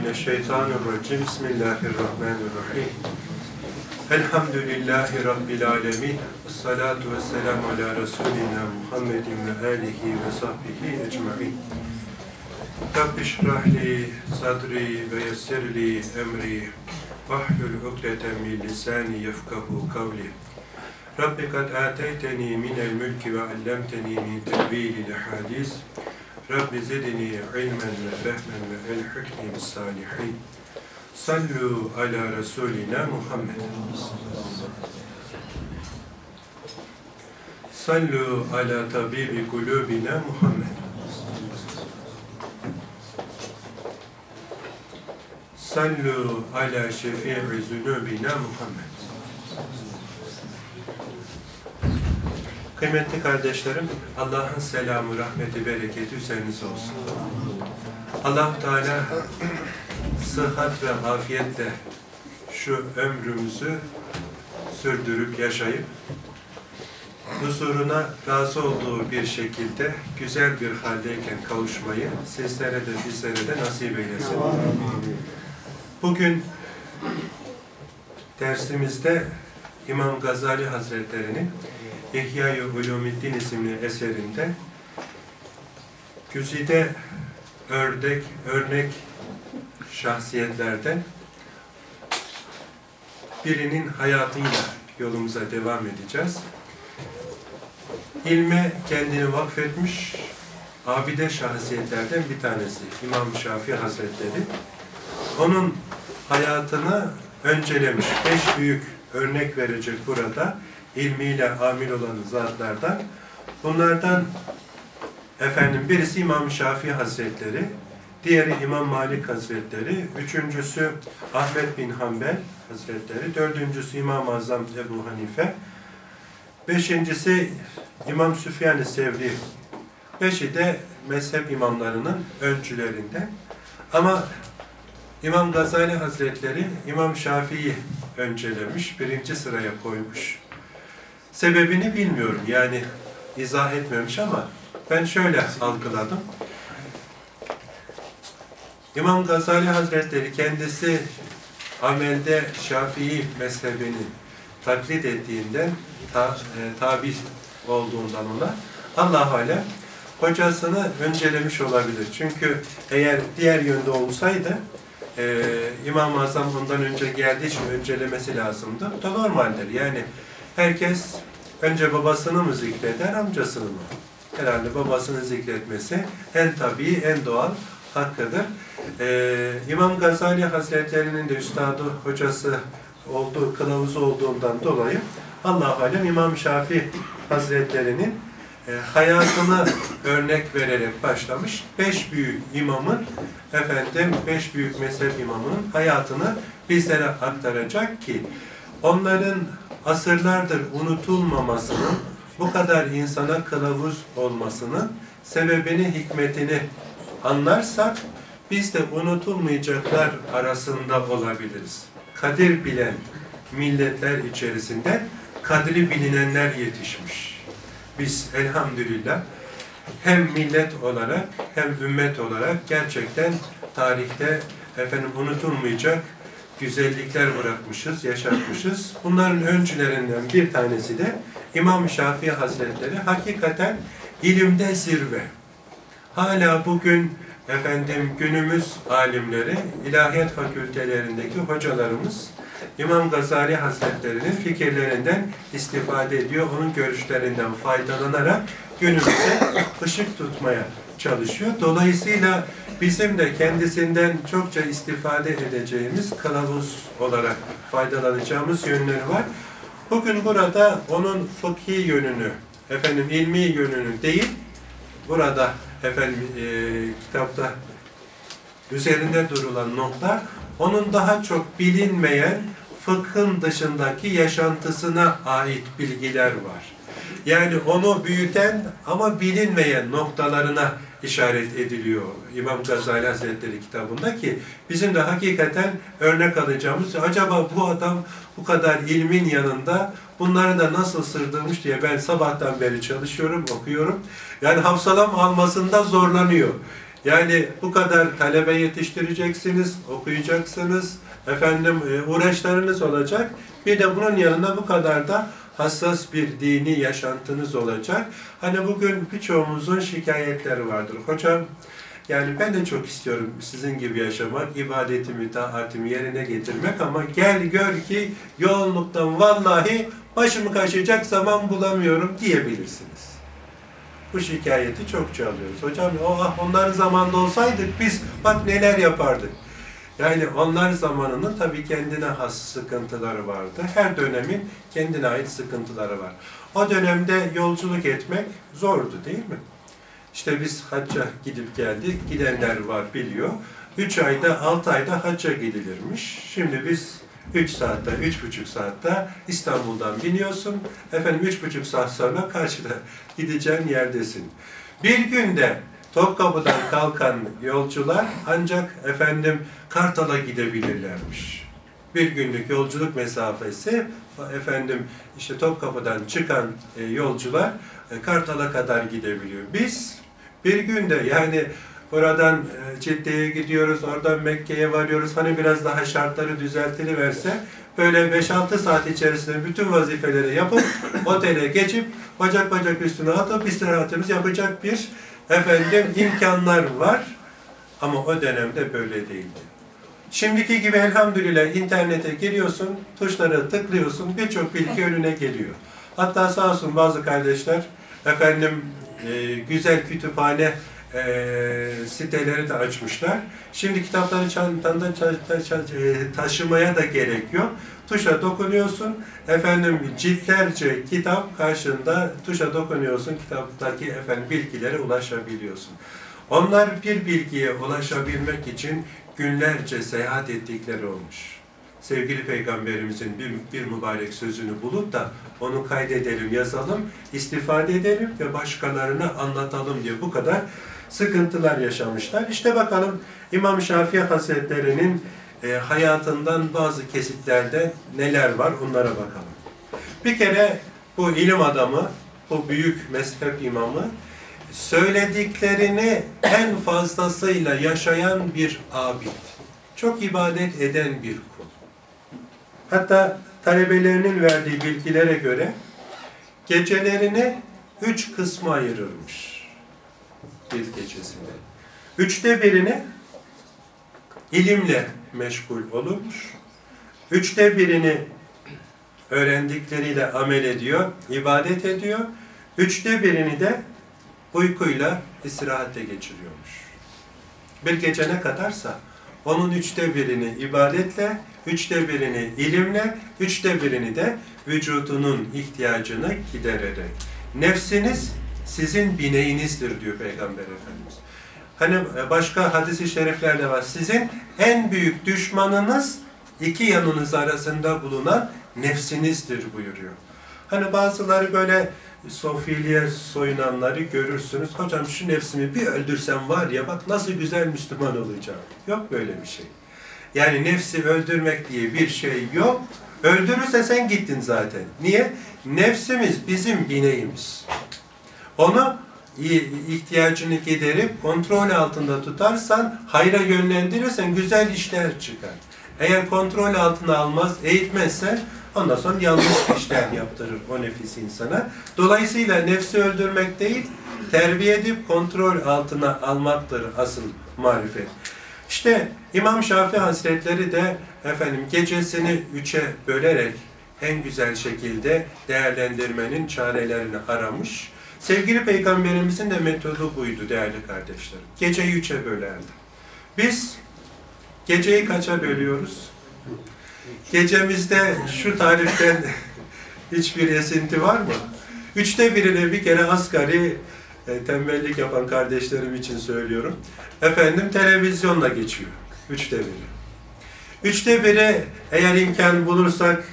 من الشيطان الرجيم. بسم الله الرحمن الرحيم. الحمد لله رب العالمين والصلاة والسلام على رسولنا محمد وآله وصحبه أجمعين. رب اشرح لي صدري ويسر لي أمري واحلل عقدة من لساني يفقه قولي. رب قد آتيتني من الملك وعلمتني من تأويل الأحاديث رب زدني علما وفهما والحكم بالصالحين. صلوا على رسولنا محمد. صلوا على طبيب قلوبنا محمد. صلوا على شفيع ذنوبنا محمد. Kıymetli kardeşlerim, Allah'ın selamı, rahmeti, bereketi üzerinize olsun. allah Teala sıhhat ve afiyetle şu ömrümüzü sürdürüp yaşayıp huzuruna razı olduğu bir şekilde güzel bir haldeyken kavuşmayı sizlere de bizlere de nasip eylesin. Bugün dersimizde İmam Gazali Hazretleri'nin İhya-i Ulumiddin isimli eserinde güzide ördek, örnek şahsiyetlerden birinin hayatıyla yolumuza devam edeceğiz. İlme kendini vakfetmiş abide şahsiyetlerden bir tanesi İmam Şafii Hazretleri. Onun hayatını öncelemiş. Beş büyük örnek verecek burada ilmiyle amil olan zatlardan. Bunlardan efendim birisi İmam Şafii Hazretleri, diğeri İmam Malik Hazretleri, üçüncüsü Ahmet bin Hanbel Hazretleri, dördüncüsü İmam-ı Azam Ebu Hanife, beşincisi İmam Süfyan-ı Sevri, beşi de mezhep imamlarının öncülerinden. Ama İmam Gazali Hazretleri İmam Şafii'yi öncelemiş, birinci sıraya koymuş. Sebebini bilmiyorum. Yani izah etmemiş ama ben şöyle algıladım. İmam Gazali Hazretleri kendisi amelde Şafii mezhebini taklit ettiğinden ta, e, tabi olduğundan ona Allah alem hocasını öncelemiş olabilir. Çünkü eğer diğer yönde olsaydı e, İmam-ı Azam bundan önce geldiği için öncelemesi lazımdı. Bu da normaldir. Yani herkes önce babasını mı zikreder, amcasını mı? Herhalde babasını zikretmesi en tabii, en doğal hakkıdır. Ee, İmam Gazali Hazretleri'nin de üstadı, hocası olduğu, kılavuzu olduğundan dolayı Allah alem İmam Şafii Hazretleri'nin e, hayatını örnek vererek başlamış. Beş büyük imamın, efendim beş büyük mezhep imamının hayatını bizlere aktaracak ki onların asırlardır unutulmamasının, bu kadar insana kılavuz olmasının sebebini, hikmetini anlarsak biz de unutulmayacaklar arasında olabiliriz. Kadir bilen milletler içerisinde kadri bilinenler yetişmiş. Biz elhamdülillah hem millet olarak hem ümmet olarak gerçekten tarihte efendim unutulmayacak güzellikler bırakmışız, yaşatmışız. Bunların öncülerinden bir tanesi de İmam Şafii Hazretleri hakikaten ilimde zirve. Hala bugün efendim günümüz alimleri, ilahiyat fakültelerindeki hocalarımız İmam Gazali Hazretleri'nin fikirlerinden istifade ediyor. Onun görüşlerinden faydalanarak günümüze ışık tutmaya çalışıyor. Dolayısıyla bizim de kendisinden çokça istifade edeceğimiz kılavuz olarak faydalanacağımız yönleri var. Bugün burada onun fıkhi yönünü, efendim ilmi yönünü değil, burada efendim e, kitapta üzerinde durulan nokta, onun daha çok bilinmeyen fıkhın dışındaki yaşantısına ait bilgiler var. Yani onu büyüten ama bilinmeyen noktalarına işaret ediliyor İmam Gazali Hazretleri kitabında ki bizim de hakikaten örnek alacağımız acaba bu adam bu kadar ilmin yanında bunları da nasıl sırdırmış diye ben sabahtan beri çalışıyorum, okuyorum. Yani hafsalam almasında zorlanıyor. Yani bu kadar talebe yetiştireceksiniz, okuyacaksınız, efendim e, uğraşlarınız olacak. Bir de bunun yanında bu kadar da hassas bir dini yaşantınız olacak. Hani bugün birçoğumuzun şikayetleri vardır. Hocam yani ben de çok istiyorum sizin gibi yaşamak, ibadetimi, taatimi yerine getirmek ama gel gör ki yoğunluktan vallahi başımı kaşıyacak zaman bulamıyorum diyebilirsiniz. Bu şikayeti çokça alıyoruz. Hocam oh, onların zamanında olsaydık biz bak neler yapardık. Yani onlar zamanının tabii kendine has sıkıntıları vardı. Her dönemin kendine ait sıkıntıları var. O dönemde yolculuk etmek zordu değil mi? İşte biz hacca gidip geldik. Gidenler var biliyor. 3 ayda, 6 ayda hacca gidilirmiş. Şimdi biz 3 saatte, 3,5 saatte İstanbul'dan biniyorsun. Efendim 3,5 saat sonra karşıda gideceğin yerdesin. Bir günde Topkapı'dan kalkan yolcular ancak efendim Kartal'a gidebilirlermiş. Bir günlük yolculuk mesafesi efendim işte Topkapı'dan çıkan e, yolcular e, Kartal'a kadar gidebiliyor. Biz bir günde yani buradan e, Cidde'ye gidiyoruz, oradan Mekke'ye varıyoruz. Hani biraz daha şartları düzeltiliverse böyle 5-6 saat içerisinde bütün vazifeleri yapıp otele geçip bacak bacak üstüne atıp istirahatımız yapacak bir efendim imkanlar var. Ama o dönemde böyle değildi. Şimdiki gibi elhamdülillah internete giriyorsun, tuşlara tıklıyorsun, birçok bilgi önüne geliyor. Hatta sağ olsun bazı kardeşler efendim e, güzel kütüphane e, siteleri de açmışlar. Şimdi kitapları çantanda e, taşımaya da gerek yok. Tuşa dokunuyorsun, efendim ciltlerce kitap karşında tuşa dokunuyorsun, kitaptaki efendim bilgilere ulaşabiliyorsun. Onlar bir bilgiye ulaşabilmek için günlerce seyahat ettikleri olmuş. Sevgili Peygamberimizin bir, bir mübarek sözünü bulup da onu kaydedelim, yazalım, istifade edelim ve başkalarına anlatalım diye bu kadar sıkıntılar yaşamışlar. İşte bakalım İmam Şafii Hazretleri'nin e, hayatından bazı kesitlerde neler var onlara bakalım. Bir kere bu ilim adamı, bu büyük mezhep imamı söylediklerini en fazlasıyla yaşayan bir abid. Çok ibadet eden bir kul. Hatta talebelerinin verdiği bilgilere göre gecelerini üç kısma ayırırmış. Bir gecesinde. Üçte birini ilimle meşgul olurmuş. Üçte birini öğrendikleriyle amel ediyor, ibadet ediyor. Üçte birini de uykuyla istirahatte geçiriyormuş. Bir gece ne kadarsa onun üçte birini ibadetle, üçte birini ilimle, üçte birini de vücudunun ihtiyacını gidererek. Nefsiniz sizin bineğinizdir diyor Peygamber Efendimiz. Hani başka hadis-i şeriflerde var. Sizin en büyük düşmanınız iki yanınız arasında bulunan nefsinizdir buyuruyor. Hani bazıları böyle sofiliğe soyunanları görürsünüz. Hocam şu nefsimi bir öldürsem var ya bak nasıl güzel Müslüman olacağım. Yok böyle bir şey. Yani nefsi öldürmek diye bir şey yok. Öldürürse sen gittin zaten. Niye? Nefsimiz bizim bineğimiz. Onu ihtiyacını giderip kontrol altında tutarsan, hayra yönlendirirsen güzel işler çıkar. Eğer kontrol altına almaz, eğitmezsen ondan sonra yanlış işler yaptırır o nefis insana. Dolayısıyla nefsi öldürmek değil, terbiye edip kontrol altına almaktır asıl marifet. İşte İmam Şafii Hazretleri de efendim gecesini üçe bölerek en güzel şekilde değerlendirmenin çarelerini aramış. Sevgili Peygamberimizin de metodu buydu değerli kardeşlerim. Geceyi üçe bölerdi. Biz geceyi kaça bölüyoruz? Gecemizde şu tariften hiçbir esinti var mı? Üçte birini bir kere asgari e, tembellik yapan kardeşlerim için söylüyorum. Efendim televizyonla geçiyor. Üçte biri. Üçte biri eğer imkan bulursak,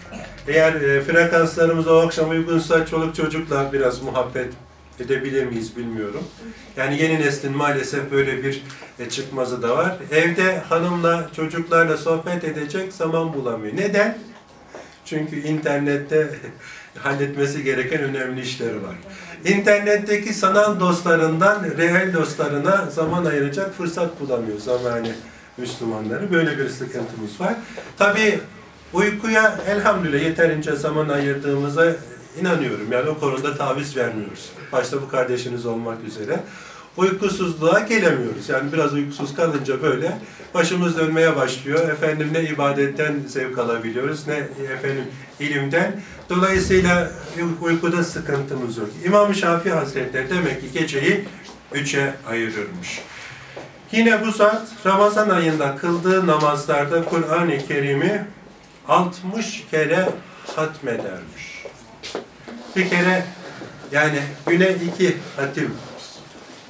eğer e, frekanslarımız o akşam uygunsa çoluk çocukla biraz muhabbet edebilir miyiz bilmiyorum. Yani yeni neslin maalesef böyle bir e, çıkmazı da var. Evde hanımla, çocuklarla sohbet edecek zaman bulamıyor. Neden? Çünkü internette halletmesi gereken önemli işleri var. İnternetteki sanal dostlarından reel dostlarına zaman ayıracak fırsat bulamıyor zamani Müslümanları. Böyle bir sıkıntımız var. Tabi uykuya elhamdülillah yeterince zaman ayırdığımıza inanıyorum. Yani o konuda taviz vermiyoruz. Başta bu kardeşiniz olmak üzere. Uykusuzluğa gelemiyoruz. Yani biraz uykusuz kalınca böyle başımız dönmeye başlıyor. Efendim ne ibadetten zevk alabiliyoruz ne efendim ilimden. Dolayısıyla uykuda sıkıntımız yok. İmam Şafii Hazretleri demek ki geceyi üçe ayırırmış. Yine bu zat Ramazan ayında kıldığı namazlarda Kur'an-ı Kerim'i 60 kere hatmedermiş. Bir kere yani güne iki hatim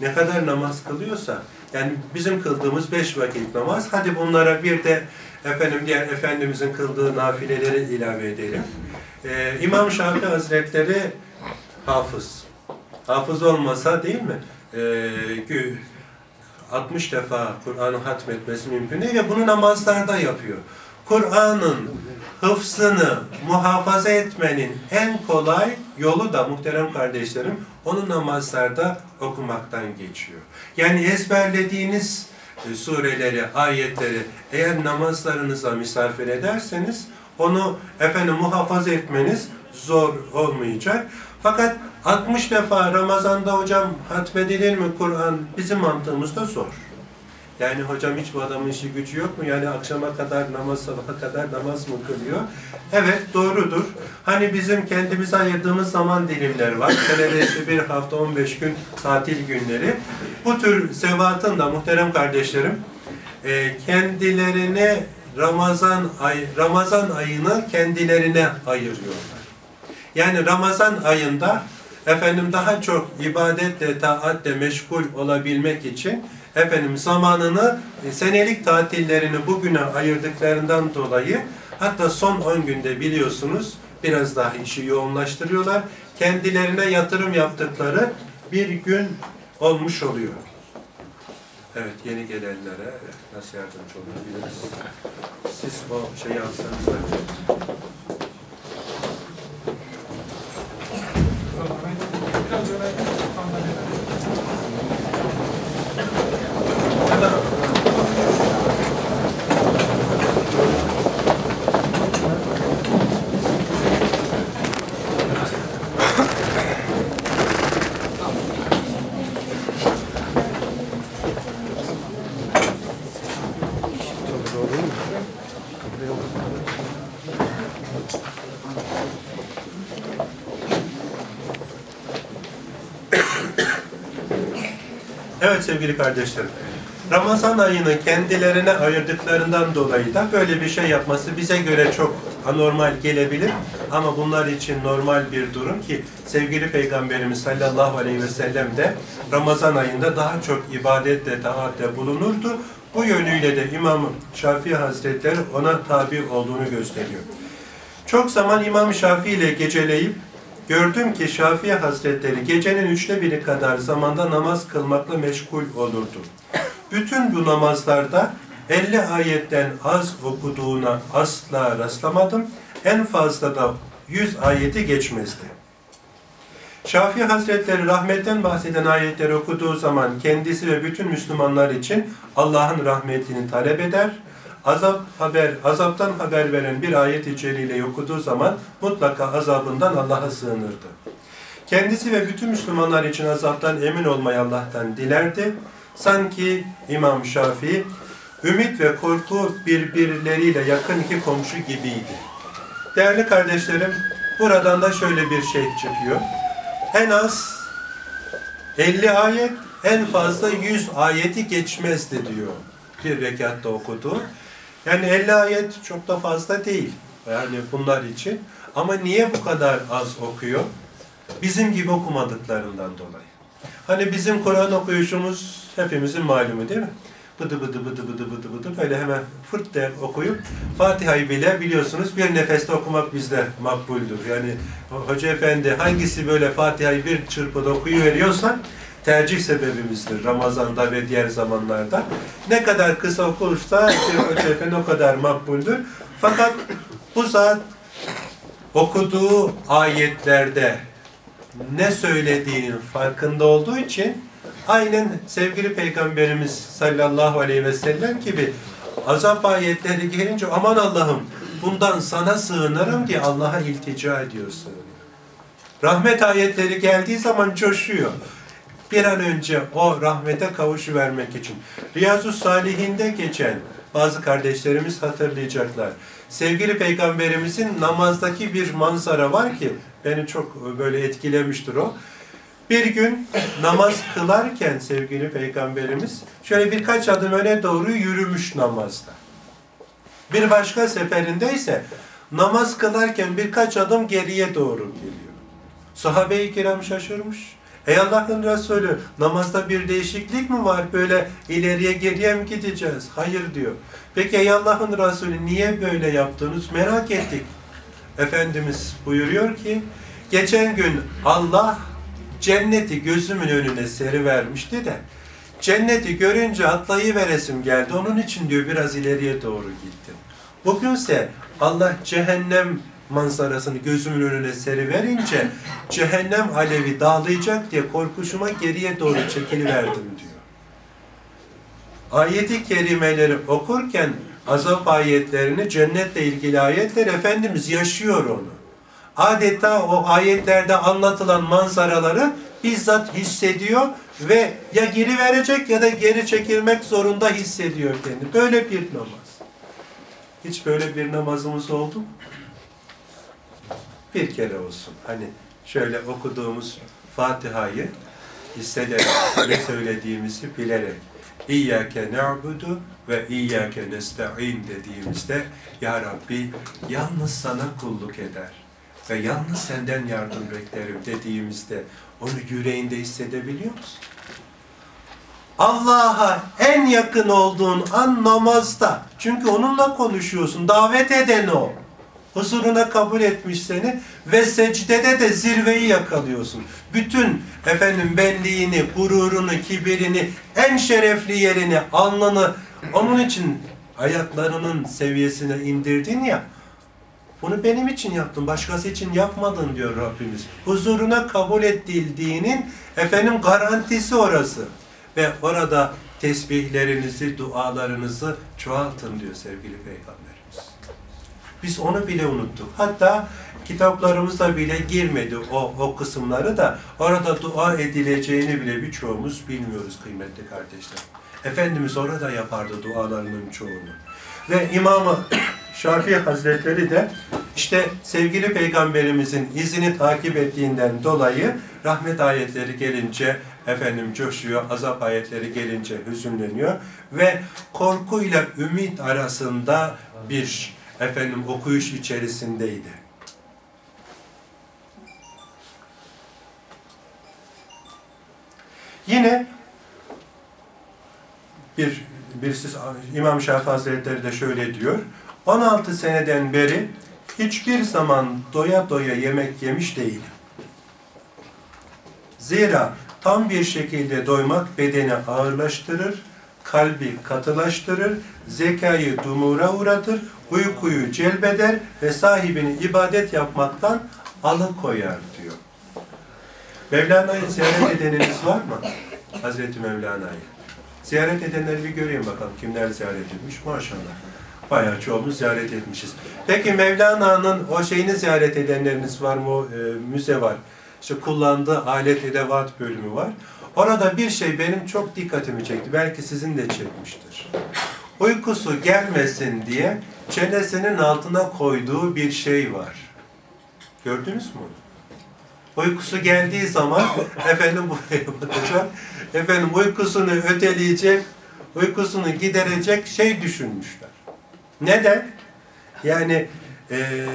ne kadar namaz kılıyorsa yani bizim kıldığımız beş vakit namaz hadi bunlara bir de efendim diğer Efendimizin kıldığı nafileleri ilave edelim. Ee, İmam Şafii Hazretleri hafız. Hafız olmasa değil mi? Ee, 60 defa Kur'an'ı hatmetmesi mümkün değil ve bunu namazlarda yapıyor. Kur'an'ın hıfzını muhafaza etmenin en kolay yolu da muhterem kardeşlerim onu namazlarda okumaktan geçiyor. Yani ezberlediğiniz e, sureleri, ayetleri eğer namazlarınıza misafir ederseniz onu efendim muhafaza etmeniz zor olmayacak. Fakat 60 defa Ramazan'da hocam hatmedilir mi Kur'an bizim mantığımızda zor. Yani hocam hiç bu adamın işi gücü yok mu? Yani akşama kadar namaz, sabaha kadar namaz mı kılıyor? Evet doğrudur. Hani bizim kendimize ayırdığımız zaman dilimleri var. Senede işte bir hafta 15 gün tatil günleri. Bu tür sevatın da muhterem kardeşlerim e, kendilerine Ramazan ay Ramazan ayını kendilerine ayırıyorlar. Yani Ramazan ayında efendim daha çok ibadetle, taatle meşgul olabilmek için efendim zamanını e, senelik tatillerini bugüne ayırdıklarından dolayı hatta son 10 günde biliyorsunuz biraz daha işi yoğunlaştırıyorlar. Kendilerine yatırım yaptıkları bir gün olmuş oluyor. Evet, yeni gelenlere nasıl yardımcı olabiliriz? Siz o şeyi alsanız da. Evet sevgili kardeşlerim. Ramazan ayını kendilerine ayırdıklarından dolayı da böyle bir şey yapması bize göre çok anormal gelebilir. Ama bunlar için normal bir durum ki sevgili Peygamberimiz sallallahu aleyhi ve sellem de Ramazan ayında daha çok ibadetle, taatle bulunurdu. Bu yönüyle de İmam Şafii Hazretleri ona tabi olduğunu gösteriyor. Çok zaman İmam Şafii ile geceleyip Gördüm ki Şafii Hazretleri gecenin üçte biri kadar zamanda namaz kılmakla meşgul olurdu. Bütün bu namazlarda 50 ayetten az okuduğuna asla rastlamadım. En fazla da 100 ayeti geçmezdi. Şafii Hazretleri rahmetten bahseden ayetleri okuduğu zaman kendisi ve bütün Müslümanlar için Allah'ın rahmetini talep eder azap haber, azaptan haber veren bir ayet içeriğiyle okuduğu zaman mutlaka azabından Allah'a sığınırdı. Kendisi ve bütün Müslümanlar için azaptan emin olmayı Allah'tan dilerdi. Sanki İmam Şafii, ümit ve korku birbirleriyle yakın iki komşu gibiydi. Değerli kardeşlerim, buradan da şöyle bir şey çıkıyor. En az 50 ayet, en fazla 100 ayeti geçmezdi diyor bir rekatta okudu. Yani 50 ayet çok da fazla değil. Yani bunlar için. Ama niye bu kadar az okuyor? Bizim gibi okumadıklarından dolayı. Hani bizim Kur'an okuyuşumuz hepimizin malumu değil mi? Bıdı bıdı bıdı bıdı bıdı bıdı böyle hemen fırt der okuyup Fatiha'yı bile biliyorsunuz bir nefeste okumak bizde makbuldür. Yani Hoca Efendi hangisi böyle Fatiha'yı bir çırpıda okuyuveriyorsa tercih sebebimizdir Ramazan'da ve diğer zamanlarda. Ne kadar kısa okursa Efendi o kadar makbuldür. Fakat bu zat okuduğu ayetlerde ne söylediğinin farkında olduğu için aynen sevgili Peygamberimiz sallallahu aleyhi ve sellem gibi azap ayetleri gelince aman Allah'ım bundan sana sığınırım diye Allah'a iltica ediyor sığınıyor. Rahmet ayetleri geldiği zaman coşuyor. Bir an önce o rahmete kavuşuvermek için. Riyazu Salihinde geçen bazı kardeşlerimiz hatırlayacaklar. Sevgili Peygamberimizin namazdaki bir manzara var ki beni çok böyle etkilemiştir o. Bir gün namaz kılarken sevgili Peygamberimiz şöyle birkaç adım öne doğru yürümüş namazda. Bir başka seferinde ise namaz kılarken birkaç adım geriye doğru geliyor. Sahabe-i kiram şaşırmış. Ey Allah'ın Resulü namazda bir değişiklik mi var? Böyle ileriye geriye mi gideceğiz? Hayır diyor. Peki ey Allah'ın Resulü niye böyle yaptınız? Merak ettik. Efendimiz buyuruyor ki geçen gün Allah cenneti gözümün önüne seri vermişti de cenneti görünce atlayıveresim geldi. Onun için diyor biraz ileriye doğru gittim. Bugünse Allah cehennem manzarasını gözümün önüne seri verince cehennem alevi dağılayacak diye korkuşuma geriye doğru çekiliverdim diyor. Ayeti kerimeleri okurken azap ayetlerini, cennetle ilgili ayetler Efendimiz yaşıyor onu. Adeta o ayetlerde anlatılan manzaraları bizzat hissediyor ve ya geri verecek ya da geri çekilmek zorunda hissediyor kendini. Böyle bir namaz. Hiç böyle bir namazımız oldu mu? Bir kere olsun. Hani şöyle okuduğumuz Fatiha'yı hissederek ne söylediğimizi bilerek İyyâke na'budu ve İyyâke nesta'in dediğimizde Ya Rabbi yalnız sana kulluk eder ve yalnız senden yardım beklerim dediğimizde onu yüreğinde hissedebiliyor musun? Allah'a en yakın olduğun an namazda. Çünkü onunla konuşuyorsun. Davet eden o. Huzuruna kabul etmiş seni ve secdede de zirveyi yakalıyorsun. Bütün efendim benliğini, gururunu, kibirini, en şerefli yerini, alnını onun için ayaklarının seviyesine indirdin ya. Bunu benim için yaptın, başkası için yapmadın diyor Rabbimiz. Huzuruna kabul edildiğinin efendim garantisi orası. Ve orada tesbihlerinizi, dualarınızı çoğaltın diyor sevgili Peygamberimiz. Biz onu bile unuttuk. Hatta kitaplarımızda bile girmedi o, o kısımları da orada dua edileceğini bile birçoğumuz bilmiyoruz kıymetli kardeşler. Efendimiz orada yapardı dualarının çoğunu. Ve İmam-ı Şafii Hazretleri de işte sevgili peygamberimizin izini takip ettiğinden dolayı rahmet ayetleri gelince efendim coşuyor, azap ayetleri gelince hüzünleniyor ve korkuyla ümit arasında bir efendim okuyuş içerisindeydi. Yine bir birisi İmam Şafii Hazretleri de şöyle diyor. 16 seneden beri hiçbir zaman doya doya yemek yemiş değilim. Zira tam bir şekilde doymak bedeni ağırlaştırır, kalbi katılaştırır, zekayı dumura uğratır, uykuyu celbeder ve sahibini ibadet yapmaktan alıkoyar diyor. Mevlana'yı ziyaret edeniniz var mı? Hazreti Mevlana'yı. Ziyaret edenleri bir göreyim bakalım kimler ziyaret etmiş. Maşallah. Bayağı çoğumuz ziyaret etmişiz. Peki Mevlana'nın o şeyini ziyaret edenleriniz var mı? O, e, müze var. İşte kullandığı alet edevat bölümü var. Orada bir şey benim çok dikkatimi çekti. Belki sizin de çekmiştir. Uykusu gelmesin diye çenesinin altına koyduğu bir şey var. Gördünüz mü Uykusu geldiği zaman efendim buraya bakacak. Efendim uykusunu öteleyecek, uykusunu giderecek şey düşünmüşler. Neden? Yani e,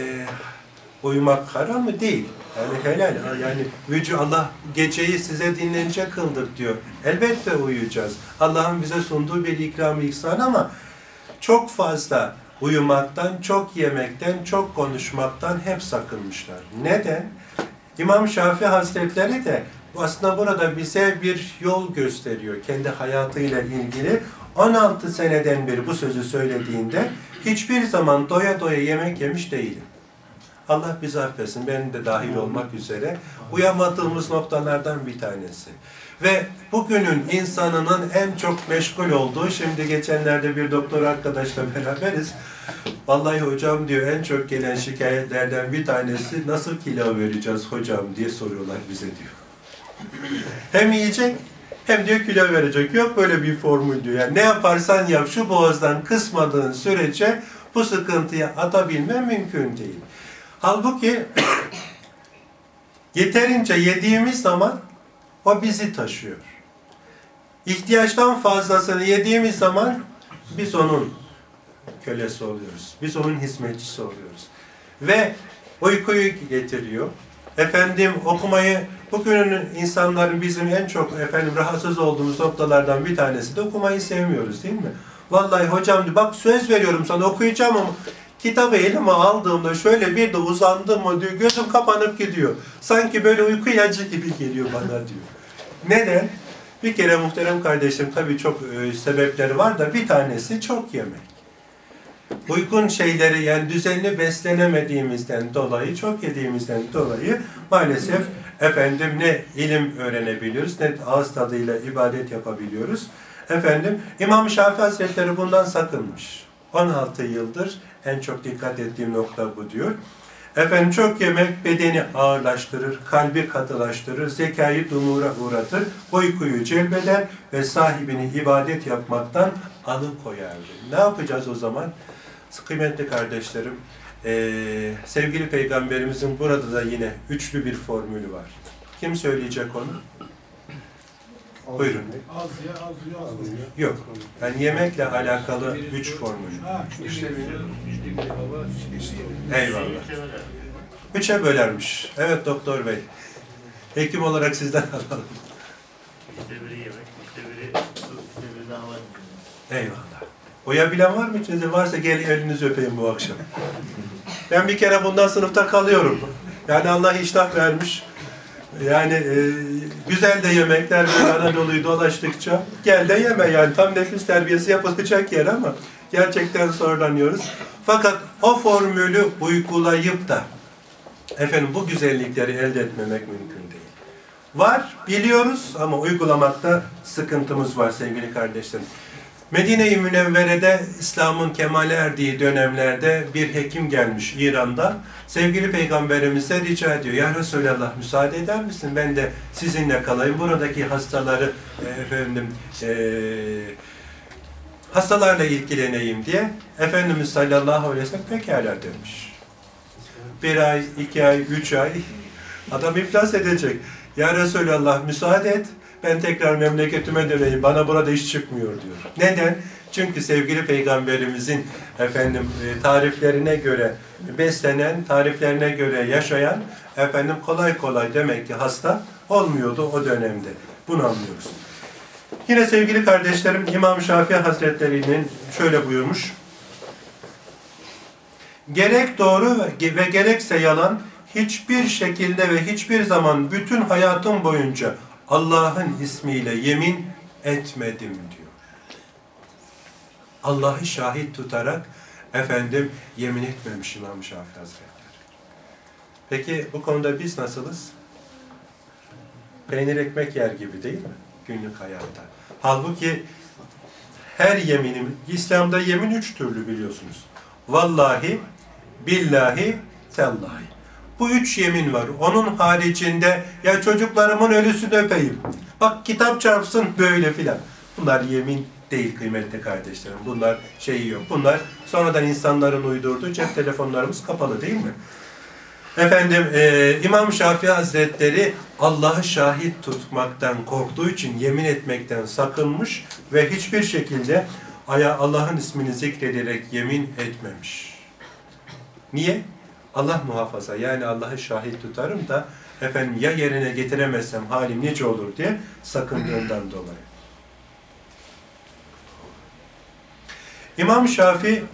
uyumak haram mı? Değil. Yani helal. Yani vücu Allah geceyi size dinlenecek kıldık diyor. Elbette uyuyacağız. Allah'ın bize sunduğu bir ikram ihsan ama çok fazla uyumaktan, çok yemekten, çok konuşmaktan hep sakınmışlar. Neden? İmam Şafii Hazretleri de aslında burada bize bir yol gösteriyor kendi hayatıyla ilgili. 16 seneden beri bu sözü söylediğinde hiçbir zaman doya doya yemek yemiş değilim. Allah bizi affetsin, benim de dahil olmak üzere uyamadığımız noktalardan bir tanesi. Ve bugünün insanının en çok meşgul olduğu, şimdi geçenlerde bir doktor arkadaşla beraberiz. Vallahi hocam diyor en çok gelen şikayetlerden bir tanesi nasıl kilo vereceğiz hocam diye soruyorlar bize diyor. Hem yiyecek hem diyor kilo verecek. Yok böyle bir formül diyor. Yani ne yaparsan yap şu boğazdan kısmadığın sürece bu sıkıntıyı atabilme mümkün değil. Halbuki yeterince yediğimiz zaman o bizi taşıyor. İhtiyaçtan fazlasını yediğimiz zaman biz onun kölesi oluyoruz. Biz onun hizmetçisi oluyoruz. Ve uykuyu getiriyor. Efendim okumayı bugünün insanların bizim en çok efendim rahatsız olduğumuz noktalardan bir tanesi de okumayı sevmiyoruz değil mi? Vallahi hocam bak söz veriyorum sana okuyacağım ama kitabı elime aldığımda şöyle bir de uzandım mı diyor gözüm kapanıp gidiyor. Sanki böyle uyku ilacı gibi geliyor bana diyor. Neden? Bir kere muhterem kardeşim tabii çok e, sebepleri var da bir tanesi çok yemek. Uygun şeyleri yani düzenli beslenemediğimizden dolayı, çok yediğimizden dolayı maalesef efendim ne ilim öğrenebiliyoruz ne ağız tadıyla ibadet yapabiliyoruz. Efendim İmam Şafii Hazretleri bundan sakınmış. 16 yıldır en çok dikkat ettiğim nokta bu diyor. Efendim çok yemek bedeni ağırlaştırır, kalbi katılaştırır, zekayı dumura uğratır, uykuyu celbeder ve sahibini ibadet yapmaktan alıkoyar. Ne yapacağız o zaman? Kıymetli kardeşlerim, eee, sevgili peygamberimizin burada da yine üçlü bir formülü var. Kim söyleyecek onu? Buyurun. Az ye, az ye, az ye. Yok. Yani yemekle alakalı üç formül. Eyvallah. Üçe bölermiş. Evet doktor bey. Hekim olarak sizden alalım. İşte biri yemek, işte biri su, işte biri de hava. Eyvallah. Uyabilen var mı içinizde? Varsa gel elinizi öpeyim bu akşam. Ben bir kere bundan sınıfta kalıyorum. Yani Allah iştah vermiş. Yani e, güzel de yemekler böyle Anadolu'yu dolaştıkça gel de yeme yani tam nefis terbiyesi yapılacak yer ama gerçekten zorlanıyoruz. Fakat o formülü uygulayıp da efendim bu güzellikleri elde etmemek mümkün değil. Var, biliyoruz ama uygulamakta sıkıntımız var sevgili kardeşlerim. Medine-i Münevvere'de İslam'ın kemale erdiği dönemlerde bir hekim gelmiş İran'da. Sevgili Peygamberimize rica ediyor. Ya Resulallah müsaade eder misin? Ben de sizinle kalayım. Buradaki hastaları e, efendim e, hastalarla ilgileneyim diye. Efendimiz sallallahu aleyhi ve sellem pekala demiş. Bir ay, iki ay, üç ay adam iflas edecek. Ya Resulallah müsaade et. Ben tekrar memleketime döneyim. Bana burada iş çıkmıyor diyor. Neden? Çünkü sevgili peygamberimizin efendim e, tariflerine göre beslenen, tariflerine göre yaşayan efendim kolay kolay demek ki hasta olmuyordu o dönemde. Bunu anlıyoruz. Yine sevgili kardeşlerim İmam Şafii Hazretleri'nin şöyle buyurmuş. Gerek doğru ve ve gerekse yalan hiçbir şekilde ve hiçbir zaman bütün hayatım boyunca Allah'ın ismiyle yemin etmedim diyor. Allah'ı şahit tutarak efendim yemin etmemiş İmam Şafii Hazretleri. Peki bu konuda biz nasılız? Peynir ekmek yer gibi değil mi? Günlük hayatta. Halbuki her yeminim, İslam'da yemin üç türlü biliyorsunuz. Vallahi, billahi, tellahi. Bu üç yemin var. Onun haricinde ya çocuklarımın ölüsünü öpeyim. Bak kitap çarpsın böyle filan. Bunlar yemin değil kıymetli kardeşlerim. Bunlar şeyi yok. Bunlar sonradan insanların uydurduğu cep telefonlarımız kapalı değil mi? Efendim e, İmam Şafii Hazretleri Allah'ı şahit tutmaktan korktuğu için yemin etmekten sakınmış ve hiçbir şekilde Allah'ın ismini zikrederek yemin etmemiş. Niye? Allah muhafaza yani Allah'ı şahit tutarım da efendim ya yerine getiremezsem halim nice olur diye sakındığından dolayı. İmam Şafii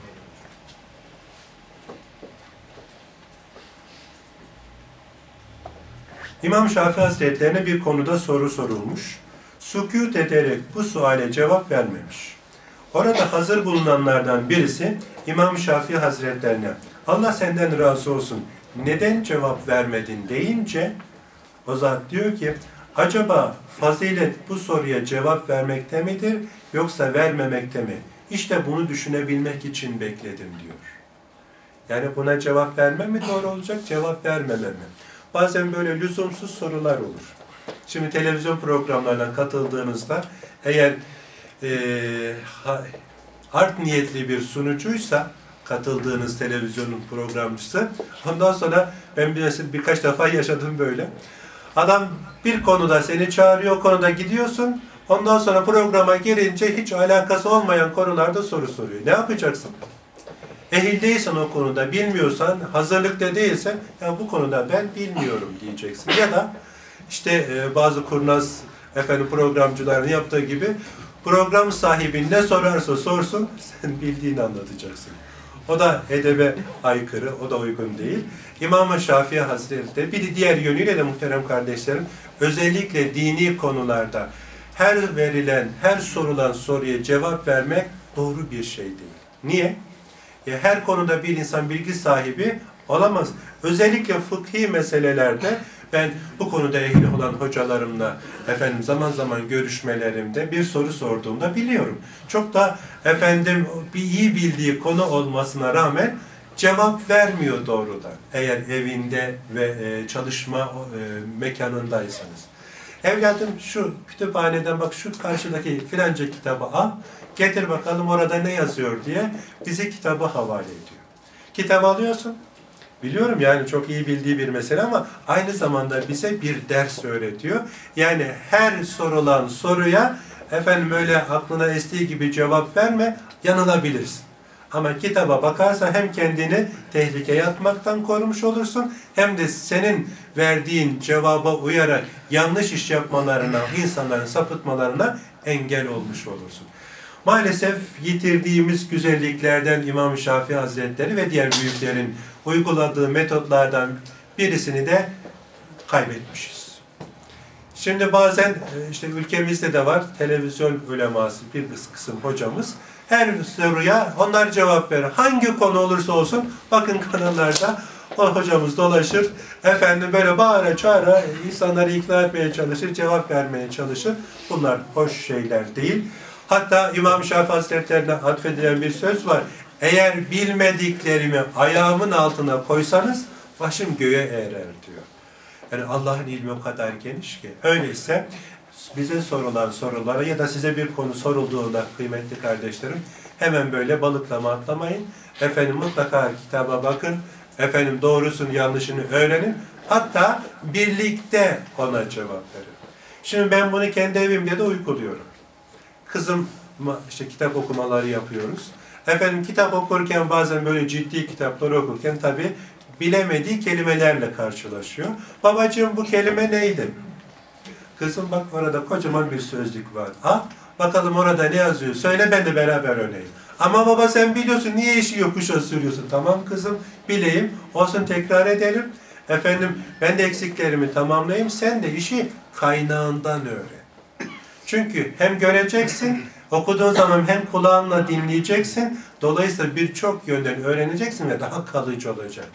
İmam Şafii Hazretlerine bir konuda soru sorulmuş. Sükût ederek bu suale cevap vermemiş. Orada hazır bulunanlardan birisi İmam Şafii Hazretlerine Allah senden razı olsun. neden cevap vermedin deyince o zat diyor ki acaba fazilet bu soruya cevap vermekte midir yoksa vermemekte mi? İşte bunu düşünebilmek için bekledim diyor. Yani buna cevap verme mi doğru olacak, cevap vermeme mi? Bazen böyle lüzumsuz sorular olur. Şimdi televizyon programlarına katıldığınızda eğer ha- art niyetli bir sunucuysa katıldığınız televizyonun programcısı ondan sonra ben bir, birkaç defa yaşadım böyle. Adam bir konuda seni çağırıyor, o konuda gidiyorsun. Ondan sonra programa girince hiç alakası olmayan konularda soru soruyor. Ne yapacaksın? Ehil değilsen o konuda, bilmiyorsan, hazırlıkta değilsen, ya bu konuda ben bilmiyorum diyeceksin. Ya da işte e, bazı kurnaz efendim programcıların yaptığı gibi program sahibi ne sorarsa sorsun sen bildiğini anlatacaksın. O da edebe aykırı, o da uygun değil. İmam-ı Şafii Hazretleri bir diğer yönüyle de muhterem kardeşlerim özellikle dini konularda her verilen, her sorulan soruya cevap vermek doğru bir şey değil. Niye? Ya her konuda bir insan bilgi sahibi olamaz. Özellikle fıkhi meselelerde ben bu konuda ehli olan hocalarımla efendim zaman zaman görüşmelerimde bir soru sorduğumda biliyorum. Çok da efendim bir iyi bildiği konu olmasına rağmen cevap vermiyor doğrudan. Eğer evinde ve e, çalışma e, mekanındaysanız. Evladım şu kütüphaneden bak şu karşıdaki filanca kitabı al, getir bakalım orada ne yazıyor diye bizi kitabı havale ediyor. Kitap alıyorsun, Biliyorum yani çok iyi bildiği bir mesele ama aynı zamanda bize bir ders öğretiyor. Yani her sorulan soruya efendim öyle aklına estiği gibi cevap verme, yanılabilirsin. Ama kitaba bakarsa hem kendini tehlikeye atmaktan korumuş olursun hem de senin verdiğin cevaba uyarak yanlış iş yapmalarına, insanların sapıtmalarına engel olmuş olursun. Maalesef yitirdiğimiz güzelliklerden İmam Şafii Hazretleri ve diğer büyüklerin uyguladığı metotlardan birisini de kaybetmişiz. Şimdi bazen e, işte ülkemizde de var televizyon uleması bir kısım hocamız her soruya onlar cevap verir. Hangi konu olursa olsun bakın kanallarda o hocamız dolaşır. Efendim böyle bağıra çağıra insanları ikna etmeye çalışır, cevap vermeye çalışır. Bunlar hoş şeyler değil. Hatta İmam Şafii Hazretlerine atfedilen bir söz var. Eğer bilmediklerimi ayağımın altına koysanız başım göğe erer diyor. Yani Allah'ın ilmi o kadar geniş ki. Öyleyse bize sorulan sorulara ya da size bir konu sorulduğunda kıymetli kardeşlerim hemen böyle balıklama atlamayın. Efendim mutlaka kitaba bakın. Efendim doğrusunu yanlışını öğrenin. Hatta birlikte ona cevap verin. Şimdi ben bunu kendi evimde de uyguluyorum. Kızım işte kitap okumaları yapıyoruz. Efendim kitap okurken bazen böyle ciddi kitapları okurken tabi bilemediği kelimelerle karşılaşıyor. Babacığım bu kelime neydi? Kızım bak orada kocaman bir sözlük var. Al bakalım orada ne yazıyor? Söyle ben de beraber öğreneyim. Ama baba sen biliyorsun niye işi yokuşa sürüyorsun? Tamam kızım bileyim. Olsun tekrar edelim. Efendim ben de eksiklerimi tamamlayayım. Sen de işi kaynağından öğren. Çünkü hem göreceksin, okuduğun zaman hem kulağınla dinleyeceksin. Dolayısıyla birçok yönden öğreneceksin ve daha kalıcı olacak.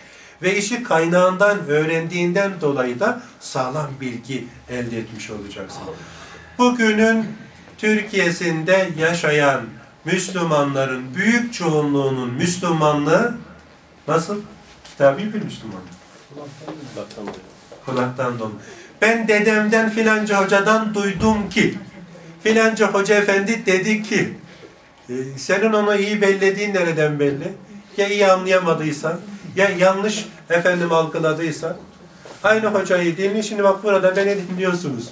Ve işi kaynağından öğrendiğinden dolayı da sağlam bilgi elde etmiş olacaksın. Bugünün Türkiye'sinde yaşayan Müslümanların büyük çoğunluğunun Müslümanlığı nasıl? Kitabi bir Müslüman. Kulaktan dolma. Ben dedemden filanca hocadan duydum ki filanca hoca efendi dedi ki e, senin onu iyi bellediğin nereden belli? Ya iyi anlayamadıysan ya yanlış efendim algıladıysan aynı hocayı dinleyin. Şimdi bak burada beni dinliyorsunuz.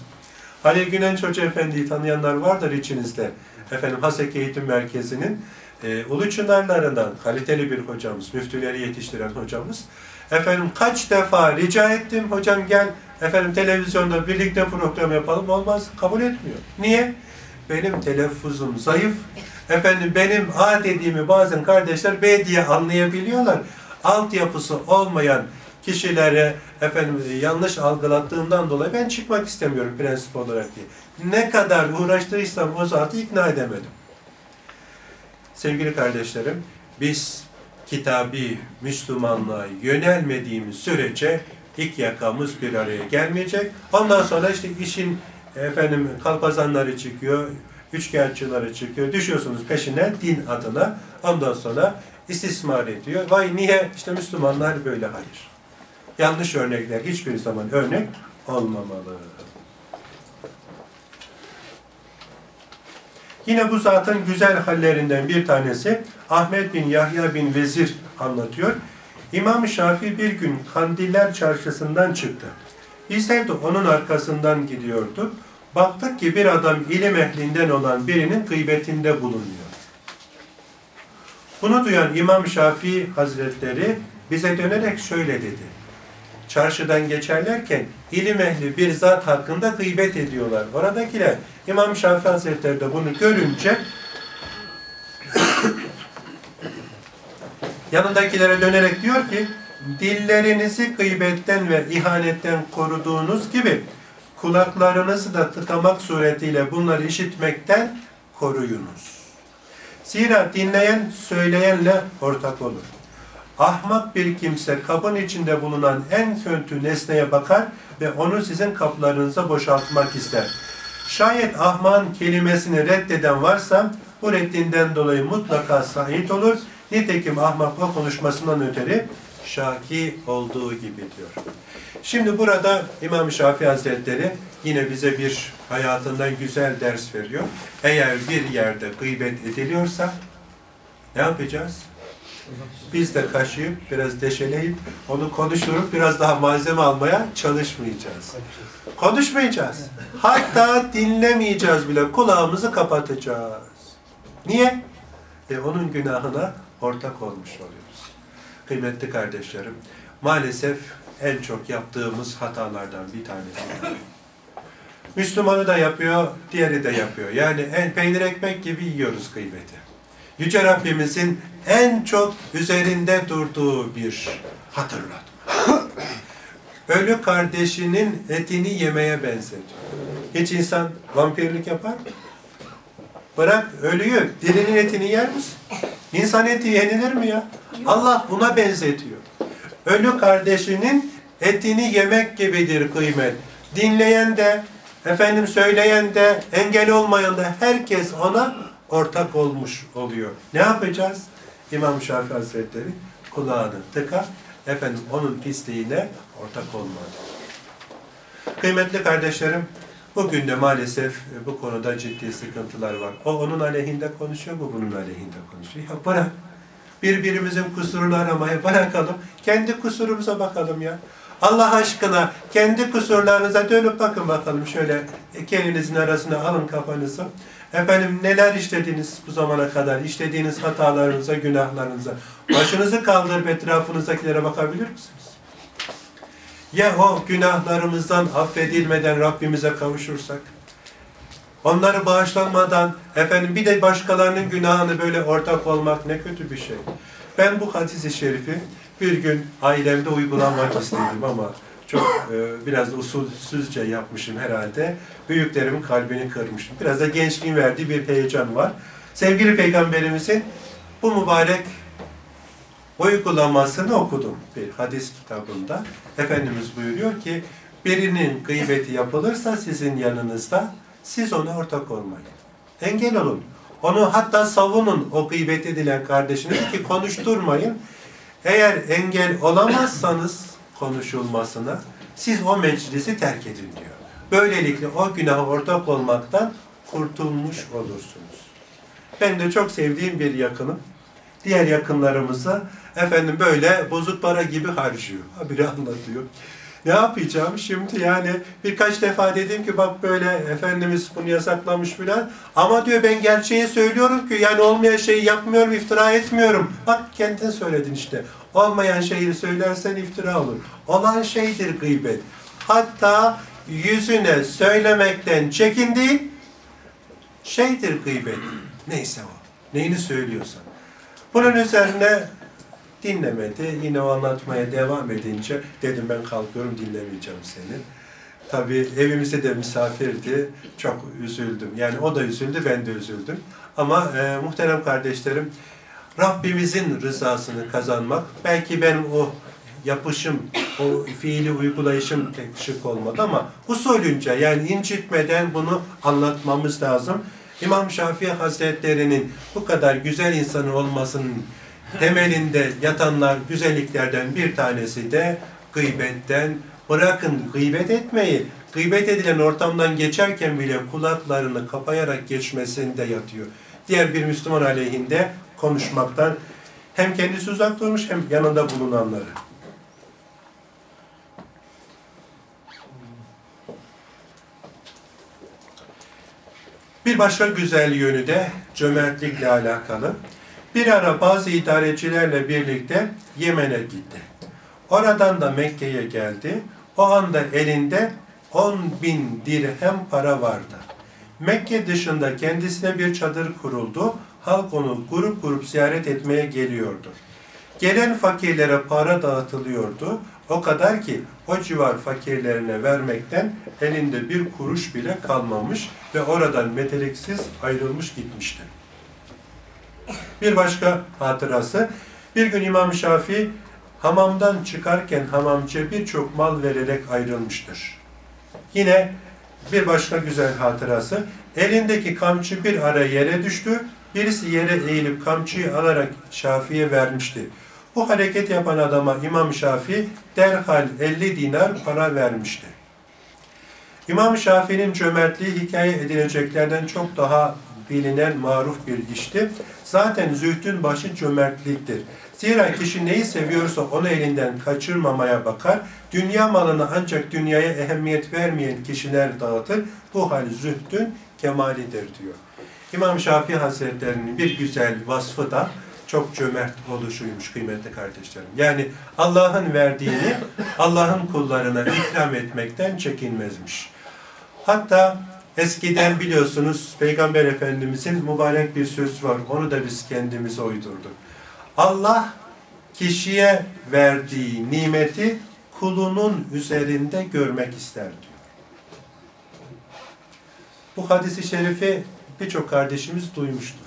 Halil Günenç Hoca Efendi'yi tanıyanlar vardır içinizde. Efendim Haseki Eğitim Merkezi'nin e, Ulu Çınarlarından kaliteli bir hocamız, müftüleri yetiştiren hocamız. Efendim kaç defa rica ettim, hocam gel efendim televizyonda birlikte program yapalım. Olmaz, kabul etmiyor. Niye? Benim telaffuzum zayıf. Efendim benim A dediğimi bazen kardeşler B diye anlayabiliyorlar. Altyapısı olmayan kişilere efendim yanlış algılattığımdan dolayı ben çıkmak istemiyorum prensip olarak diye. Ne kadar uğraştıysam o zatı ikna edemedim. Sevgili kardeşlerim, biz kitabi Müslümanlığa yönelmediğimiz sürece ilk yakamız bir araya gelmeyecek. Ondan sonra işte işin efendim kalpazanları çıkıyor, üçkağıtçıları çıkıyor. Düşüyorsunuz peşine din adına. Ondan sonra istismar ediyor. Vay niye? İşte Müslümanlar böyle hayır. Yanlış örnekler hiçbir zaman örnek olmamalı. Yine bu zatın güzel hallerinden bir tanesi Ahmet bin Yahya bin Vezir anlatıyor. İmam Şafii bir gün Kandiller çarşısından çıktı. Bizler de onun arkasından gidiyorduk. Baktık ki bir adam ilim ehlinden olan birinin gıybetinde bulunuyor. Bunu duyan İmam Şafii Hazretleri bize dönerek şöyle dedi. Çarşıdan geçerlerken ilim ehli bir zat hakkında gıybet ediyorlar. Oradakiler İmam Şafii Hazretleri de bunu görünce yanındakilere dönerek diyor ki dillerinizi gıybetten ve ihanetten koruduğunuz gibi kulaklarınızı da tıkamak suretiyle bunları işitmekten koruyunuz. Zira dinleyen söyleyenle ortak olur. Ahmak bir kimse kabın içinde bulunan en kötü nesneye bakar ve onu sizin kaplarınıza boşaltmak ister. Şayet ahman kelimesini reddeden varsa bu reddinden dolayı mutlaka sahit olur. Nitekim ahmak o konuşmasından ötürü şaki olduğu gibi diyor. Şimdi burada İmam Şafii Hazretleri yine bize bir hayatından güzel ders veriyor. Eğer bir yerde gıybet ediliyorsa ne yapacağız? Biz de kaşıyıp, biraz deşeleyip, onu konuşturup biraz daha malzeme almaya çalışmayacağız. Konuşmayacağız. Hatta dinlemeyeceğiz bile. Kulağımızı kapatacağız. Niye? E, onun günahına ortak olmuş oluyoruz. Kıymetli kardeşlerim, maalesef en çok yaptığımız hatalardan bir tanesi. Müslümanı da yapıyor, diğeri de yapıyor. Yani en peynir ekmek gibi yiyoruz gıybeti. Yüce Rabbimizin en çok üzerinde durduğu bir hatırlatma. Ölü kardeşinin etini yemeye benzetiyor. Hiç insan vampirlik yapar mı? Bırak ölüyü, dirinin etini yer misin? İnsan eti yenilir mi ya? Allah buna benzetiyor. Ölü kardeşinin etini yemek gibidir kıymet. Dinleyen de, efendim söyleyen de, engel olmayan da herkes ona ortak olmuş oluyor. Ne yapacağız? İmam Şafii Hazretleri kulağını tıka, efendim onun pisliğine ortak olmadı. Kıymetli kardeşlerim, bugün de maalesef e, bu konuda ciddi sıkıntılar var. O onun aleyhinde konuşuyor, bu bunun aleyhinde konuşuyor. Ya bırak, birbirimizin kusurunu aramayı bırakalım, kendi kusurumuza bakalım ya. Allah aşkına kendi kusurlarınıza dönüp bakın bakalım şöyle iki elinizin arasına alın kafanızı. Efendim neler işlediniz bu zamana kadar? İşlediğiniz hatalarınıza, günahlarınıza. Başınızı kaldırıp etrafınızdakilere bakabilir misiniz? Ya o günahlarımızdan affedilmeden Rabbimize kavuşursak? Onları bağışlanmadan, efendim bir de başkalarının günahını böyle ortak olmak ne kötü bir şey. Ben bu hadisi şerifi bir gün ailemde uygulamak istedim ama çok e, biraz usulsüzce yapmışım herhalde. Büyüklerimin kalbini kırmışım. Biraz da gençliğin verdiği bir heyecan var. Sevgili Peygamberimizin bu mübarek uygulamasını okudum bir hadis kitabında. Efendimiz buyuruyor ki birinin gıybeti yapılırsa sizin yanınızda siz ona ortak olmayın. Engel olun. Onu hatta savunun o gıybet edilen kardeşinizi ki konuşturmayın. Eğer engel olamazsanız konuşulmasına siz o meclisi terk edin diyor. Böylelikle o günaha ortak olmaktan kurtulmuş olursunuz. Ben de çok sevdiğim bir yakınım. Diğer yakınlarımızı efendim böyle bozuk para gibi harcıyor. Haberi anlatıyor. Ne yapacağım şimdi yani birkaç defa dedim ki bak böyle Efendimiz bunu yasaklamış filan ama diyor ben gerçeği söylüyorum ki yani olmayan şeyi yapmıyorum iftira etmiyorum. Bak kendin söyledin işte olmayan şeyi söylersen iftira olur. Olan şeydir gıybet. Hatta yüzüne söylemekten çekindiğin şeydir gıybet. Neyse o. Neyini söylüyorsan. Bunun üzerine dinlemedi. Yine o anlatmaya devam edince dedim ben kalkıyorum dinlemeyeceğim seni. Tabii evimizde de misafirdi. Çok üzüldüm. Yani o da üzüldü, ben de üzüldüm. Ama e, muhterem kardeşlerim, Rabbimizin rızasını kazanmak. Belki benim o yapışım, o fiili uygulayışım pek şık olmadı ama usulünce yani incitmeden bunu anlatmamız lazım. İmam Şafii Hazretleri'nin bu kadar güzel insanı olmasının temelinde yatanlar güzelliklerden bir tanesi de gıybetten bırakın gıybet etmeyi gıybet edilen ortamdan geçerken bile kulaklarını kapayarak geçmesinde yatıyor. Diğer bir Müslüman aleyhinde konuşmaktan hem kendisi uzak durmuş hem yanında bulunanları. Bir başka güzel yönü de cömertlikle alakalı. Bir ara bazı idarecilerle birlikte Yemen'e gitti. Oradan da Mekke'ye geldi. O anda elinde 10 bin dirhem para vardı. Mekke dışında kendisine bir çadır kuruldu. Halk onu grup grup ziyaret etmeye geliyordu. Gelen fakirlere para dağıtılıyordu. O kadar ki o civar fakirlerine vermekten elinde bir kuruş bile kalmamış ve oradan meteliksiz ayrılmış gitmişti. Bir başka hatırası, bir gün İmam Şafii hamamdan çıkarken hamamcıya birçok mal vererek ayrılmıştır. Yine bir başka güzel hatırası, elindeki kamçı bir ara yere düştü, birisi yere eğilip kamçıyı alarak Şafii'ye vermişti. Bu hareket yapan adama İmam Şafii derhal 50 dinar para vermişti. İmam Şafii'nin cömertliği hikaye edileceklerden çok daha bilinen maruf bir işti. Zaten zühdün başı cömertliktir. Zira kişi neyi seviyorsa onu elinden kaçırmamaya bakar. Dünya malını ancak dünyaya ehemmiyet vermeyen kişiler dağıtır. Bu hal zühdün kemalidir diyor. İmam Şafii Hazretleri'nin bir güzel vasfı da çok cömert oluşuymuş kıymetli kardeşlerim. Yani Allah'ın verdiğini Allah'ın kullarına ikram etmekten çekinmezmiş. Hatta eskiden biliyorsunuz Peygamber Efendimizin mübarek bir sözü var. Onu da biz kendimize uydurduk. Allah kişiye verdiği nimeti kulunun üzerinde görmek ister diyor. Bu hadisi şerifi birçok kardeşimiz duymuştur.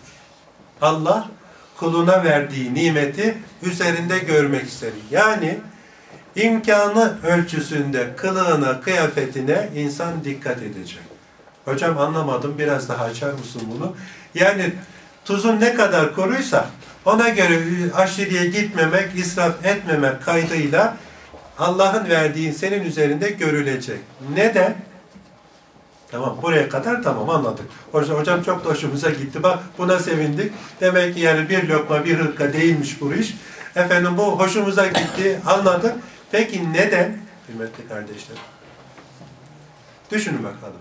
Allah kuluna verdiği nimeti üzerinde görmek ister. Yani imkanı ölçüsünde kılığına, kıyafetine insan dikkat edecek. Hocam anlamadım biraz daha açar mısın bunu? Yani tuzun ne kadar koruysa ona göre aşırıya gitmemek, israf etmemek kaydıyla Allah'ın verdiğin senin üzerinde görülecek. Neden? Tamam buraya kadar tamam anladık. Hocam, çok da hoşumuza gitti. Bak buna sevindik. Demek ki yani bir lokma bir hırka değilmiş bu iş. Efendim bu hoşumuza gitti anladık. Peki neden? Kıymetli kardeşler. Düşünün bakalım.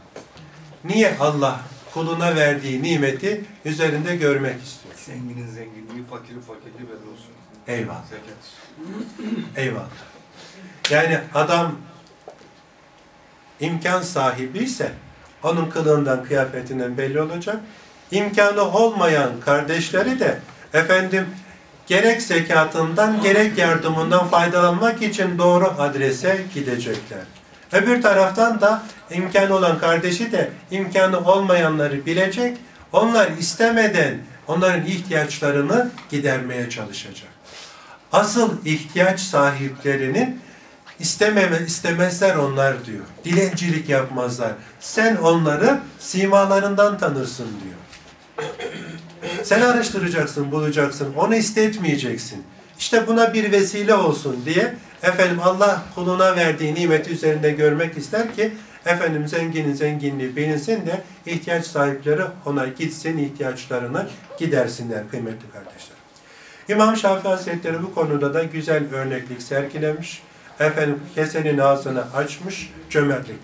Niye Allah kuluna verdiği nimeti üzerinde görmek istiyor? Zenginin zenginliği, fakirin fakirliği belli olsun. Eyvallah. Zekat. Eyvallah. Yani adam imkan sahibi ise onun kılığından, kıyafetinden belli olacak. İmkanı olmayan kardeşleri de efendim gerek zekatından gerek yardımından faydalanmak için doğru adrese gidecekler. Öbür taraftan da imkanı olan kardeşi de imkanı olmayanları bilecek. Onlar istemeden onların ihtiyaçlarını gidermeye çalışacak. Asıl ihtiyaç sahiplerinin istememe, istemezler onlar diyor. Dilencilik yapmazlar. Sen onları simalarından tanırsın diyor. Sen araştıracaksın, bulacaksın. Onu istetmeyeceksin. İşte buna bir vesile olsun diye efendim Allah kuluna verdiği nimeti üzerinde görmek ister ki efendim zenginin zenginliği bilinsin de ihtiyaç sahipleri ona gitsin ihtiyaçlarını gidersinler kıymetli kardeşler. İmam Şafii Hazretleri bu konuda da güzel örneklik sergilemiş. Efendim kesenin ağzını açmış cömertlik.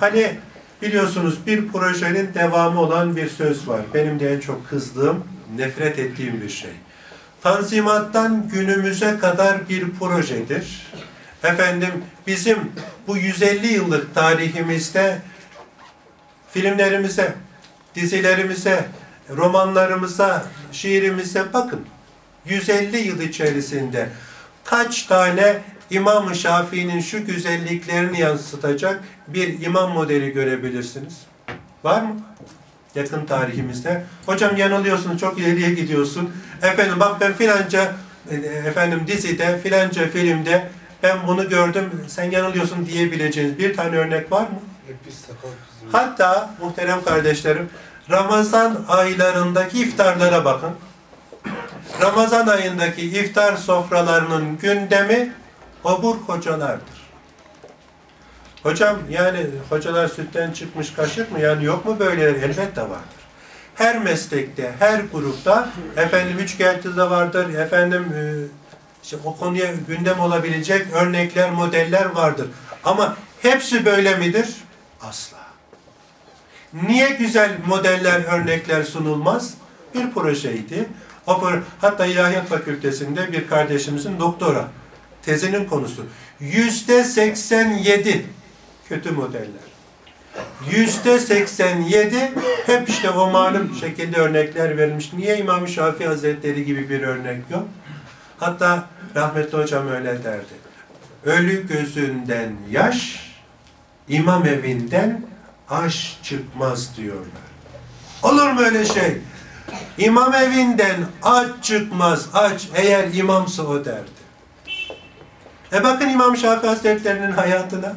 Hani biliyorsunuz bir projenin devamı olan bir söz var. Benim de en çok kızdığım, nefret ettiğim bir şey. Tanzimattan günümüze kadar bir projedir. Efendim bizim bu 150 yıllık tarihimizde filmlerimize, dizilerimize, romanlarımıza, şiirimize bakın. 150 yıl içerisinde kaç tane İmam-ı Şafii'nin şu güzelliklerini yansıtacak bir imam modeli görebilirsiniz? Var mı? yakın tarihimizde. Hocam yanılıyorsun, çok ileriye gidiyorsun. Efendim bak ben filanca e, efendim dizide, filanca filmde ben bunu gördüm, sen yanılıyorsun diyebileceğiniz bir tane örnek var mı? Hatta muhterem kardeşlerim, Ramazan aylarındaki iftarlara bakın. Ramazan ayındaki iftar sofralarının gündemi obur hocalardır. Hocam yani hocalar sütten çıkmış kaşık mı? Yani yok mu böyleleri? Elbette vardır. Her meslekte, her grupta efendim üç de vardır, efendim e, işte o konuya gündem olabilecek örnekler, modeller vardır. Ama hepsi böyle midir? Asla. Niye güzel modeller, örnekler sunulmaz? Bir projeydi. O pro- hatta İlahiyat Fakültesi'nde bir kardeşimizin doktora tezinin konusu. Yüzde 87 kötü modeller. Yüzde 87 hep işte o malum şekilde örnekler verilmiş. Niye İmam Şafii Hazretleri gibi bir örnek yok? Hatta rahmetli hocam öyle derdi. Ölü gözünden yaş, imam evinden aş çıkmaz diyorlar. Olur mu öyle şey? İmam evinden aç çıkmaz, aç eğer imamsa o derdi. E bakın İmam Şafii Hazretleri'nin hayatına.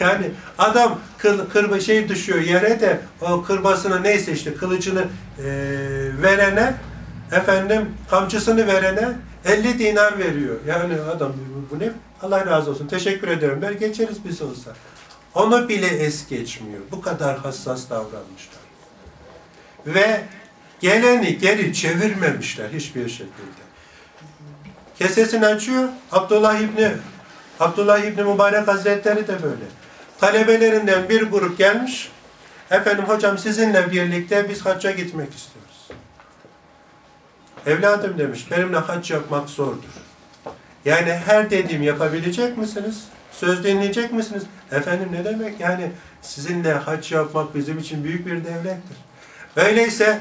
Yani adam kıl, kırba şey düşüyor yere de o kırbasını neyse işte kılıcını e, verene efendim kamçısını verene 50 dinar veriyor. Yani adam bu, ne? Allah razı olsun. Teşekkür ederim. Der geçeriz biz olsa. Onu bile es geçmiyor. Bu kadar hassas davranmışlar. Ve geleni geri çevirmemişler hiçbir şekilde. Kesesini açıyor. Abdullah İbni Abdullah İbni Mübarek Hazretleri de böyle. Talebelerinden bir grup gelmiş. Efendim hocam sizinle birlikte biz hacca gitmek istiyoruz. Evladım demiş, benimle hac yapmak zordur. Yani her dediğim yapabilecek misiniz? Söz dinleyecek misiniz? Efendim ne demek? Yani sizinle hac yapmak bizim için büyük bir devlettir. Öyleyse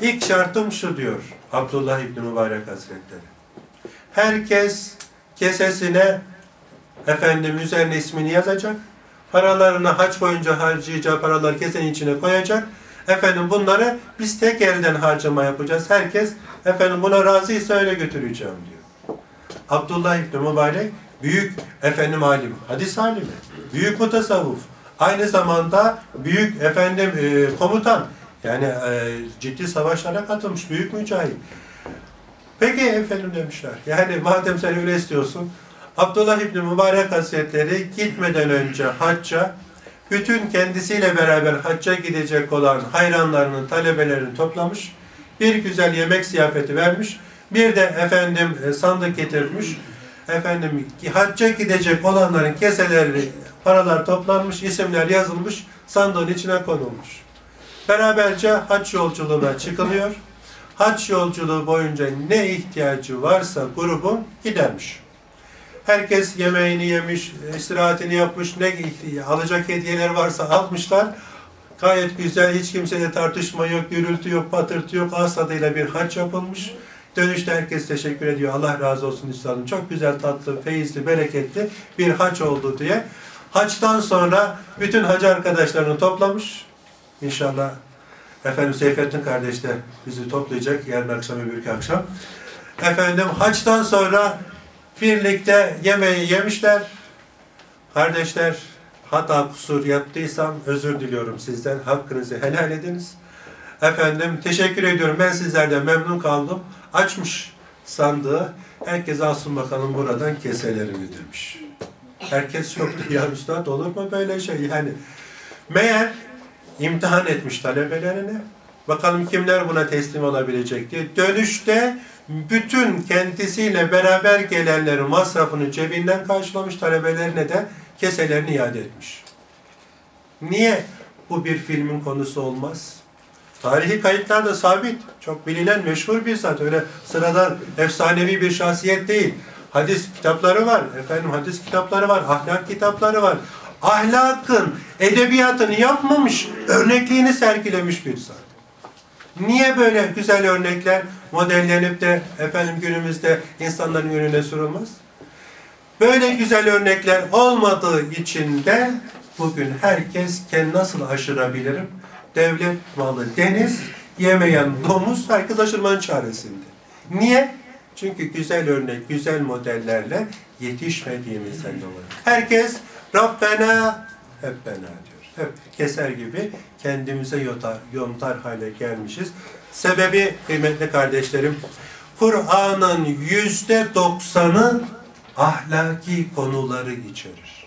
ilk şartım şu diyor Abdullah İbni Mübarek Hazretleri. Herkes kesesine efendim üzerine ismini yazacak. Paralarını haç boyunca harcayacağı paralar kesenin içine koyacak. Efendim bunları biz tek elden harcama yapacağız. Herkes efendim buna razıysa öyle götüreceğim diyor. Abdullah İbni Mübarek büyük efendim alim, hadis alimi, büyük mutasavvuf. Aynı zamanda büyük efendim e, komutan. Yani e, ciddi savaşlara katılmış büyük mücahit. Peki efendim demişler. Yani madem sen öyle istiyorsun. Abdullah İbni Mübarek Hazretleri gitmeden önce hacca bütün kendisiyle beraber hacca gidecek olan hayranlarının, talebelerini toplamış. Bir güzel yemek ziyafeti vermiş. Bir de efendim e, sandık getirmiş. Efendim hacca gidecek olanların keseleri, paralar toplanmış, isimler yazılmış, sandığın içine konulmuş. Beraberce hac yolculuğuna çıkılıyor. Hac yolculuğu boyunca ne ihtiyacı varsa grubun gidermiş. Herkes yemeğini yemiş, istirahatini yapmış, ne alacak hediyeler varsa almışlar. Gayet güzel, hiç kimseyle tartışma yok, gürültü yok, patırtı yok. Ağız tadıyla bir hac yapılmış. Dönüşte herkes teşekkür ediyor. Allah razı olsun üstadım. Çok güzel, tatlı, feyizli, bereketli bir hac oldu diye. Haçtan sonra bütün hacı arkadaşlarını toplamış. İnşallah efendim Seyfettin kardeş de bizi toplayacak yarın akşam öbürkü akşam. Efendim haçtan sonra birlikte yemeği yemişler. Kardeşler hata kusur yaptıysam özür diliyorum sizden. Hakkınızı helal ediniz. Efendim teşekkür ediyorum. Ben sizlerden memnun kaldım. Açmış sandığı. Herkes alsın bakalım buradan keselerini demiş. Herkes yoktu. Ya üstad olur mu böyle şey? Yani meğer imtihan etmiş talebelerini. Bakalım kimler buna teslim olabilecek diye. Dönüşte bütün kendisiyle beraber gelenlerin masrafını cebinden karşılamış talebelerine de keselerini iade etmiş. Niye bu bir filmin konusu olmaz? Tarihi kayıtlarda sabit. Çok bilinen, meşhur bir zat. Öyle sıradan efsanevi bir şahsiyet değil. Hadis kitapları var. Efendim hadis kitapları var. Ahlak kitapları var. Ahlakın, edebiyatını yapmamış, örnekliğini sergilemiş bir zat. Niye böyle güzel örnekler modellenip de efendim günümüzde insanların önüne sürülmez? Böyle güzel örnekler olmadığı için de bugün herkes kendi nasıl aşırabilirim? devlet malı deniz, yemeyen domuz herkes aşırmanın çaresinde. Niye? Çünkü güzel örnek, güzel modellerle yetişmediğimizden dolayı. Herkes Rabbena hep bena diyor. Hep keser gibi kendimize yotar, yontar hale gelmişiz. Sebebi kıymetli kardeşlerim, Kur'an'ın yüzde doksanı ahlaki konuları içerir.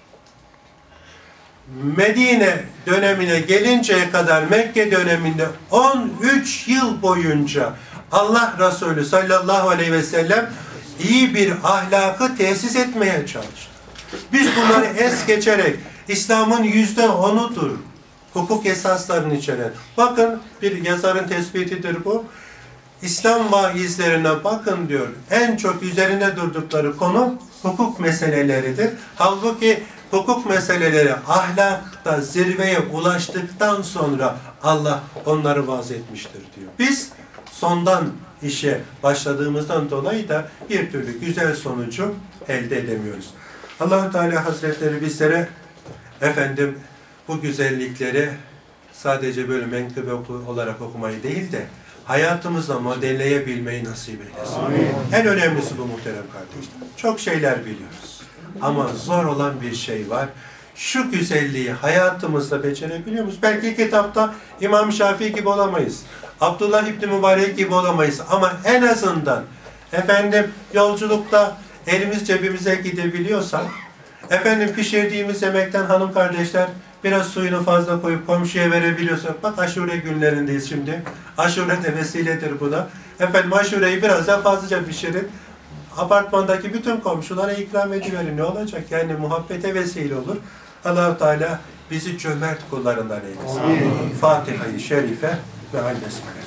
Medine dönemine gelinceye kadar Mekke döneminde 13 yıl boyunca Allah Resulü sallallahu aleyhi ve sellem iyi bir ahlakı tesis etmeye çalıştı. Biz bunları es geçerek İslam'ın yüzde onudur. Hukuk esaslarını içeren. Bakın bir yazarın tespitidir bu. İslam vaizlerine bakın diyor. En çok üzerinde durdukları konu hukuk meseleleridir. Halbuki hukuk meseleleri ahlakta zirveye ulaştıktan sonra Allah onları vaz etmiştir diyor. Biz sondan işe başladığımızdan dolayı da bir türlü güzel sonucu elde edemiyoruz. allah Teala Hazretleri bizlere efendim bu güzellikleri sadece böyle menkıbe olarak okumayı değil de hayatımızla modelleyebilmeyi nasip eylesin. En önemlisi bu muhterem kardeşler. Çok şeyler biliyoruz. Ama zor olan bir şey var. Şu güzelliği hayatımızda becerebiliyor muyuz? Belki kitapta İmam Şafii gibi olamayız. Abdullah İbni Mübarek gibi olamayız. Ama en azından efendim yolculukta elimiz cebimize gidebiliyorsak efendim pişirdiğimiz yemekten hanım kardeşler biraz suyunu fazla koyup komşuya verebiliyorsak bak aşure günlerindeyiz şimdi. Aşure de vesiledir buna. Efendim aşureyi biraz daha fazlaca pişirin. Apartmandaki bütün komşulara ikram ediverin. Ne olacak? Yani muhabbete vesile olur. allah Teala bizi cömert kullarından eylesin. Fatiha-i Şerife ve Al-Besmele.